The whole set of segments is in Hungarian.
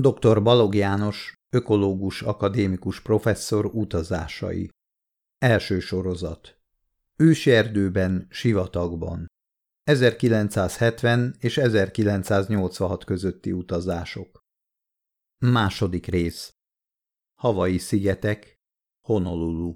Dr. Balog János, ökológus akadémikus professzor utazásai. Első sorozat. Ősi erdőben, sivatagban. 1970 és 1986 közötti utazások. Második rész. Havai szigetek, Honolulu.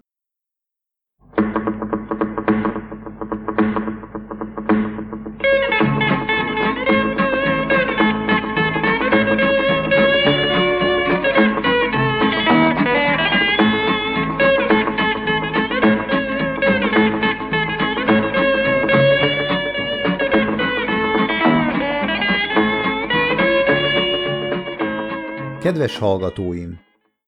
Kedves hallgatóim!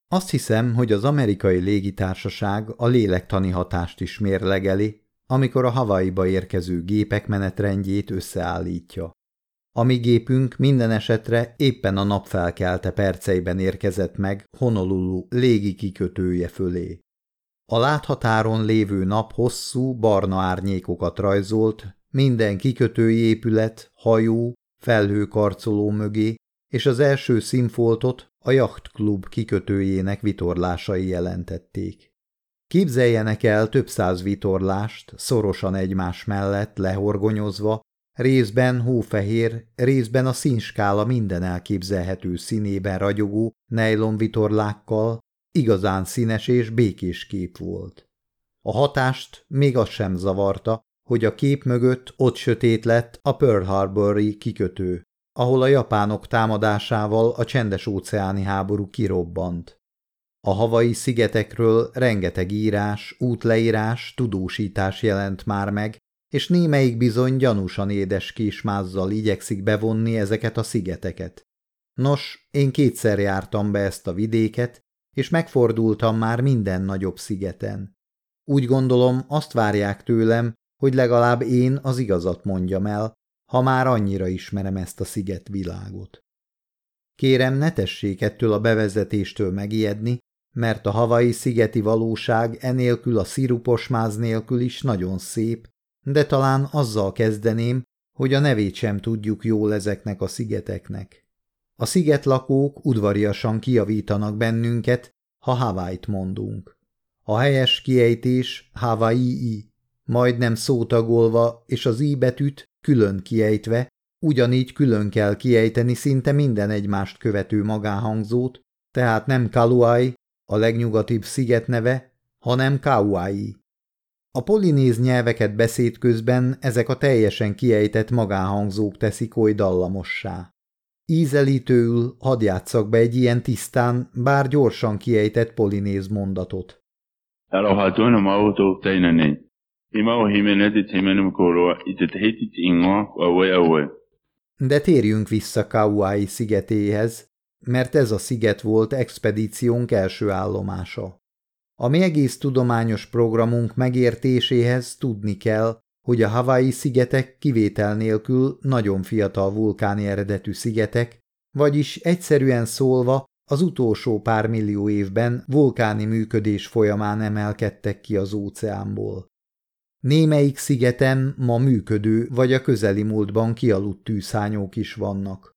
Azt hiszem, hogy az amerikai légitársaság a lélektani hatást is mérlegeli, amikor a Hawaii-ba érkező gépek menetrendjét összeállítja. A mi gépünk minden esetre éppen a napfelkelte perceiben érkezett meg Honolulu légi kikötője fölé. A láthatáron lévő nap hosszú, barna árnyékokat rajzolt, minden kikötői épület, hajó, felhőkarcoló mögé, és az első színfoltot a jachtklub kikötőjének vitorlásai jelentették. Képzeljenek el több száz vitorlást, szorosan egymás mellett, lehorgonyozva, részben hófehér, részben a színskála minden elképzelhető színében ragyogó vitorlákkal, igazán színes és békés kép volt. A hatást még az sem zavarta, hogy a kép mögött ott sötét lett a Pearl Harbori kikötő, ahol a japánok támadásával a csendes-óceáni háború kirobbant. A havai szigetekről rengeteg írás, útleírás, tudósítás jelent már meg, és némelyik bizony gyanúsan édes kismázzal igyekszik bevonni ezeket a szigeteket. Nos, én kétszer jártam be ezt a vidéket, és megfordultam már minden nagyobb szigeten. Úgy gondolom, azt várják tőlem, hogy legalább én az igazat mondjam el, ha már annyira ismerem ezt a sziget világot. Kérem, ne tessék ettől a bevezetéstől megijedni, mert a havai szigeti valóság enélkül a szirupos máz nélkül is nagyon szép, de talán azzal kezdeném, hogy a nevét sem tudjuk jól ezeknek a szigeteknek. A szigetlakók udvariasan kiavítanak bennünket, ha Hawaii-t mondunk. A helyes kiejtés Hawaii, majdnem szótagolva, és az i betűt külön kiejtve, ugyanígy külön kell kiejteni szinte minden egymást követő magánhangzót, tehát nem Kaluai, a legnyugatibb sziget neve, hanem Kauai. A polinéz nyelveket beszéd közben ezek a teljesen kiejtett magánhangzók teszik oly dallamossá. Ízelítőül hadd játszak be egy ilyen tisztán, bár gyorsan kiejtett polinéz mondatot. Elohatun mautu teineni. De térjünk vissza Kauai szigetéhez, mert ez a sziget volt expedíciónk első állomása. A mi egész tudományos programunk megértéséhez tudni kell, hogy a Hawaii szigetek kivétel nélkül nagyon fiatal vulkáni eredetű szigetek, vagyis egyszerűen szólva az utolsó pár millió évben vulkáni működés folyamán emelkedtek ki az óceánból. Némelyik szigeten ma működő vagy a közeli múltban kialudt tűzhányók is vannak.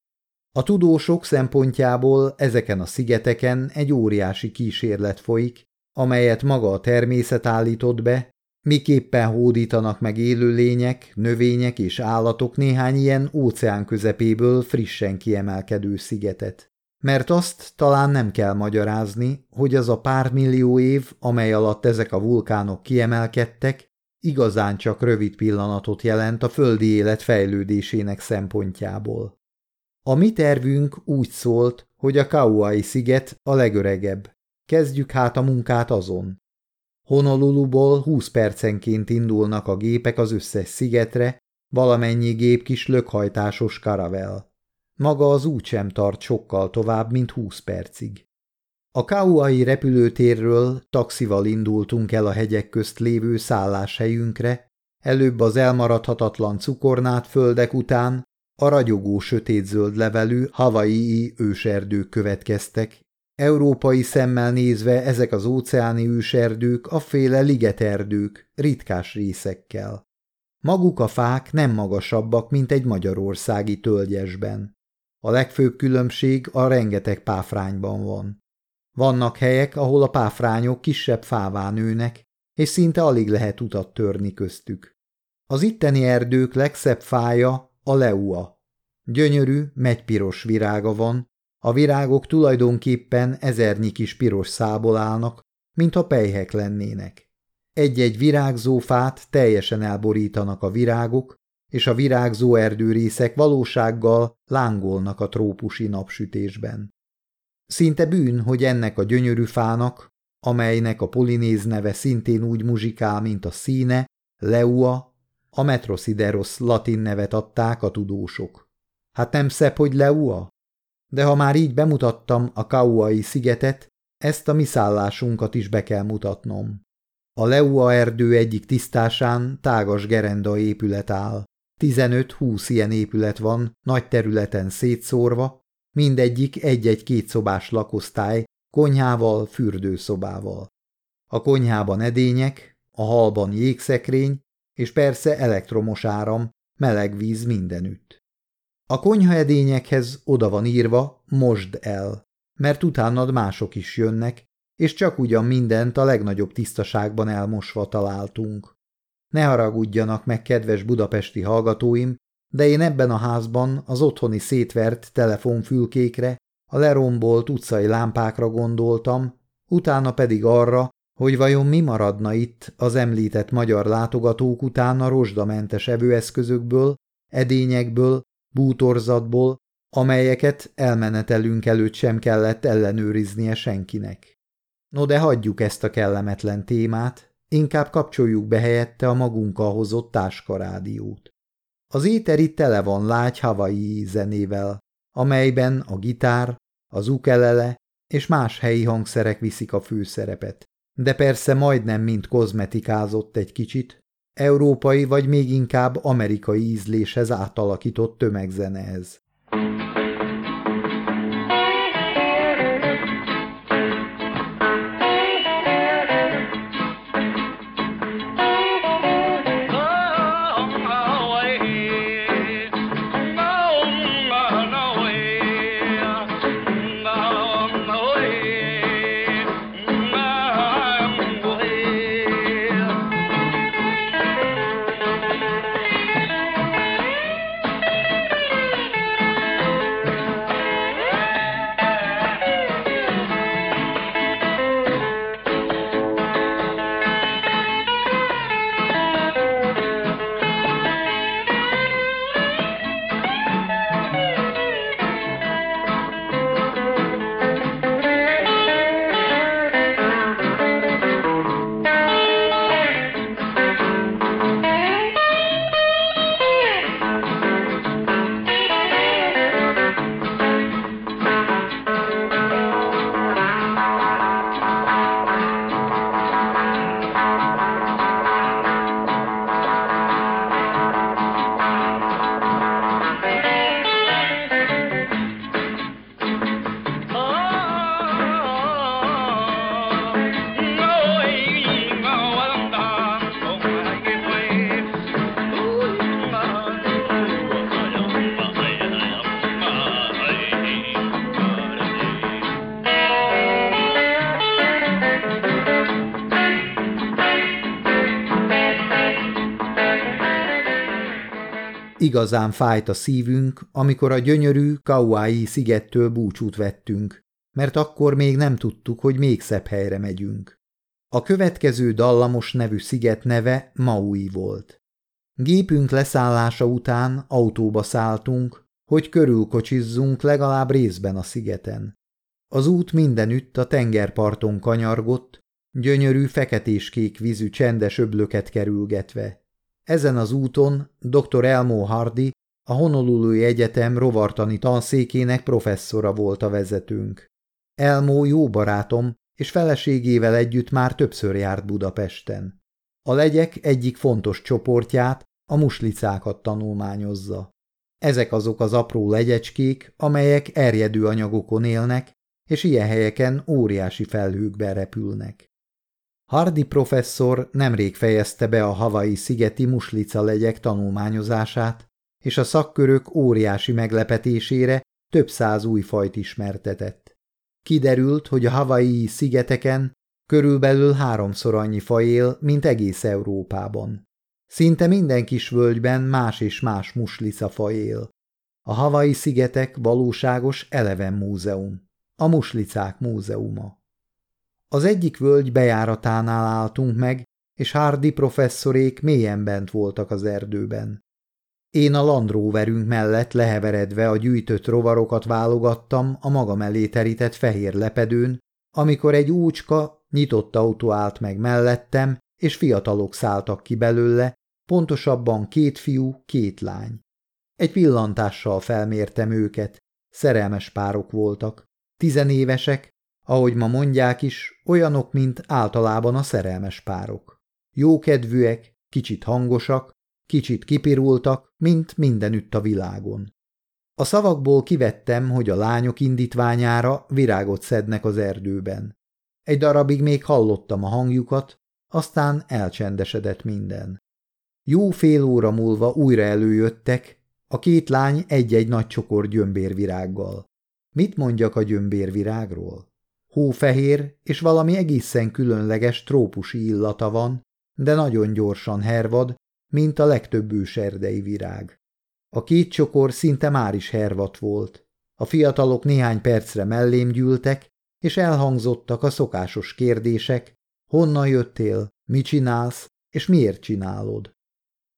A tudósok szempontjából ezeken a szigeteken egy óriási kísérlet folyik, amelyet maga a természet állított be, miképpen hódítanak meg élőlények, növények és állatok néhány ilyen óceán közepéből frissen kiemelkedő szigetet. Mert azt talán nem kell magyarázni, hogy az a pár millió év, amely alatt ezek a vulkánok kiemelkedtek, igazán csak rövid pillanatot jelent a földi élet fejlődésének szempontjából. A mi tervünk úgy szólt, hogy a Kauai sziget a legöregebb. Kezdjük hát a munkát azon. Honoluluból 20 percenként indulnak a gépek az összes szigetre, valamennyi gép kis lökhajtásos karavel. Maga az út sem tart sokkal tovább, mint 20 percig. A Kauai repülőtérről taxival indultunk el a hegyek közt lévő szálláshelyünkre, előbb az elmaradhatatlan cukornát földek után a ragyogó sötétzöld levelű havai őserdők következtek. Európai szemmel nézve ezek az óceáni őserdők a féle ligeterdők, ritkás részekkel. Maguk a fák nem magasabbak, mint egy magyarországi tölgyesben. A legfőbb különbség a rengeteg páfrányban van. Vannak helyek, ahol a páfrányok kisebb fává nőnek, és szinte alig lehet utat törni köztük. Az itteni erdők legszebb fája a leua. Gyönyörű, megypiros virága van, a virágok tulajdonképpen ezernyi kis piros szából állnak, mintha pejhek lennének. Egy-egy virágzó fát teljesen elborítanak a virágok, és a virágzó erdőrészek valósággal lángolnak a trópusi napsütésben. Szinte bűn, hogy ennek a gyönyörű fának, amelynek a polinéz neve szintén úgy muzsikál, mint a színe, leua, a metrosideros latin nevet adták a tudósok. Hát nem szebb, hogy leua? De ha már így bemutattam a Kauai szigetet, ezt a mi szállásunkat is be kell mutatnom. A Leua erdő egyik tisztásán tágas gerenda épület áll. 15-20 ilyen épület van, nagy területen szétszórva, mindegyik egy-egy kétszobás lakosztály, konyhával, fürdőszobával. A konyhában edények, a halban jégszekrény, és persze elektromos áram, meleg víz mindenütt. A konyha edényekhez oda van írva, mosd el, mert utánad mások is jönnek, és csak ugyan mindent a legnagyobb tisztaságban elmosva találtunk. Ne haragudjanak meg, kedves budapesti hallgatóim, de én ebben a házban az otthoni szétvert telefonfülkékre, a lerombolt utcai lámpákra gondoltam, utána pedig arra, hogy vajon mi maradna itt az említett magyar látogatók után a rozsdamentes evőeszközökből, edényekből, bútorzatból, amelyeket elmenetelünk előtt sem kellett ellenőriznie senkinek. No de hagyjuk ezt a kellemetlen témát, inkább kapcsoljuk be helyette a magunkkal hozott táskarádiót. Az éter itt tele van lágy havai ízenével, amelyben a gitár, az ukelele és más helyi hangszerek viszik a főszerepet. De persze majdnem mind kozmetikázott egy kicsit, európai vagy még inkább amerikai ízléshez átalakított tömegzenehez. Igazán fájt a szívünk, amikor a gyönyörű Kauai szigettől búcsút vettünk, mert akkor még nem tudtuk, hogy még szebb helyre megyünk. A következő dallamos nevű sziget neve Maui volt. Gépünk leszállása után autóba szálltunk, hogy körülkocsizzunk legalább részben a szigeten. Az út mindenütt a tengerparton kanyargott, gyönyörű feketés-kék vízű csendes öblöket kerülgetve. Ezen az úton dr. Elmo Hardy, a Honolulu Egyetem rovartani tanszékének professzora volt a vezetőnk. Elmo jó barátom, és feleségével együtt már többször járt Budapesten. A legyek egyik fontos csoportját, a muslicákat tanulmányozza. Ezek azok az apró legyecskék, amelyek erjedő anyagokon élnek, és ilyen helyeken óriási felhőkben repülnek. Hardy professzor nemrég fejezte be a havai szigeti muslica legyek tanulmányozását, és a szakkörök óriási meglepetésére több száz új fajt ismertetett. Kiderült, hogy a Hawaii szigeteken körülbelül háromszor annyi faj él, mint egész Európában. Szinte minden kis völgyben más és más faj él. A Hawaii szigetek valóságos eleven múzeum, a muslicák múzeuma. Az egyik völgy bejáratánál álltunk meg, és Hardy professzorék mélyen bent voltak az erdőben. Én a landróverünk mellett leheveredve a gyűjtött rovarokat válogattam a maga elé terített fehér lepedőn, amikor egy úcska, nyitott autó állt meg mellettem, és fiatalok szálltak ki belőle, pontosabban két fiú, két lány. Egy pillantással felmértem őket, szerelmes párok voltak, tizenévesek, ahogy ma mondják is, olyanok, mint általában a szerelmes párok. Jókedvűek, kicsit hangosak, kicsit kipirultak, mint mindenütt a világon. A szavakból kivettem, hogy a lányok indítványára virágot szednek az erdőben. Egy darabig még hallottam a hangjukat, aztán elcsendesedett minden. Jó fél óra múlva újra előjöttek, a két lány egy-egy nagy csokor gyömbérvirággal. Mit mondjak a gyömbérvirágról? Hófehér és valami egészen különleges trópusi illata van, de nagyon gyorsan hervad, mint a legtöbb őserdei virág. A két csokor szinte már is hervat volt. A fiatalok néhány percre mellém gyűltek, és elhangzottak a szokásos kérdések, honnan jöttél, mit csinálsz, és miért csinálod.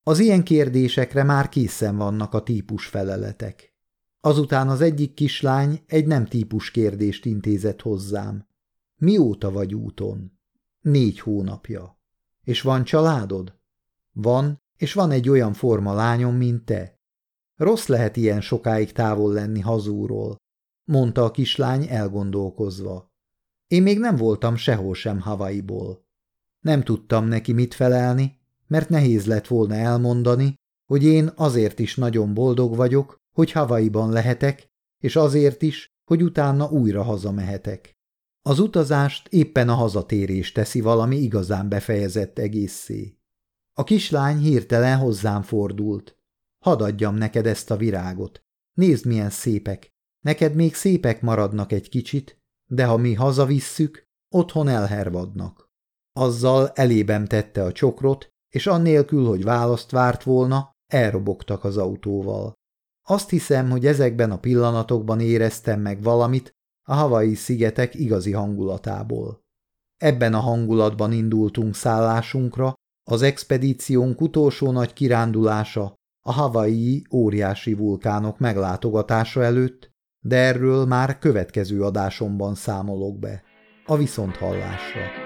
Az ilyen kérdésekre már készen vannak a típus feleletek. Azután az egyik kislány egy nem típus kérdést intézett hozzám. Mióta vagy úton? Négy hónapja. És van családod? Van, és van egy olyan forma lányom, mint te. Rossz lehet ilyen sokáig távol lenni hazúról, mondta a kislány elgondolkozva. Én még nem voltam sehol sem Havaiból. Nem tudtam neki mit felelni, mert nehéz lett volna elmondani, hogy én azért is nagyon boldog vagyok, hogy Havaiban lehetek, és azért is, hogy utána újra hazamehetek. Az utazást éppen a hazatérés teszi valami igazán befejezett egészé. A kislány hirtelen hozzám fordult. Hadd adjam neked ezt a virágot. Nézd, milyen szépek. Neked még szépek maradnak egy kicsit, de ha mi hazavisszük, otthon elhervadnak. Azzal elébem tette a csokrot, és annélkül, hogy választ várt volna, elrobogtak az autóval. Azt hiszem, hogy ezekben a pillanatokban éreztem meg valamit a havai szigetek igazi hangulatából. Ebben a hangulatban indultunk szállásunkra, az expedíciónk utolsó nagy kirándulása a havai óriási vulkánok meglátogatása előtt, de erről már következő adásomban számolok be. A viszonthallásra.